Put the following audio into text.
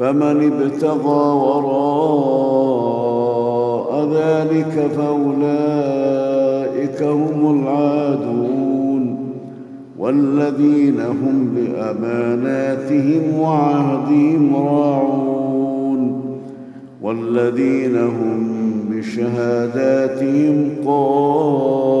فمن ابتغى وراء ذلك فأولئك هم العادون والذين هم بأماناتهم وعهدهم راعون والذين هم بشهاداتهم قائمون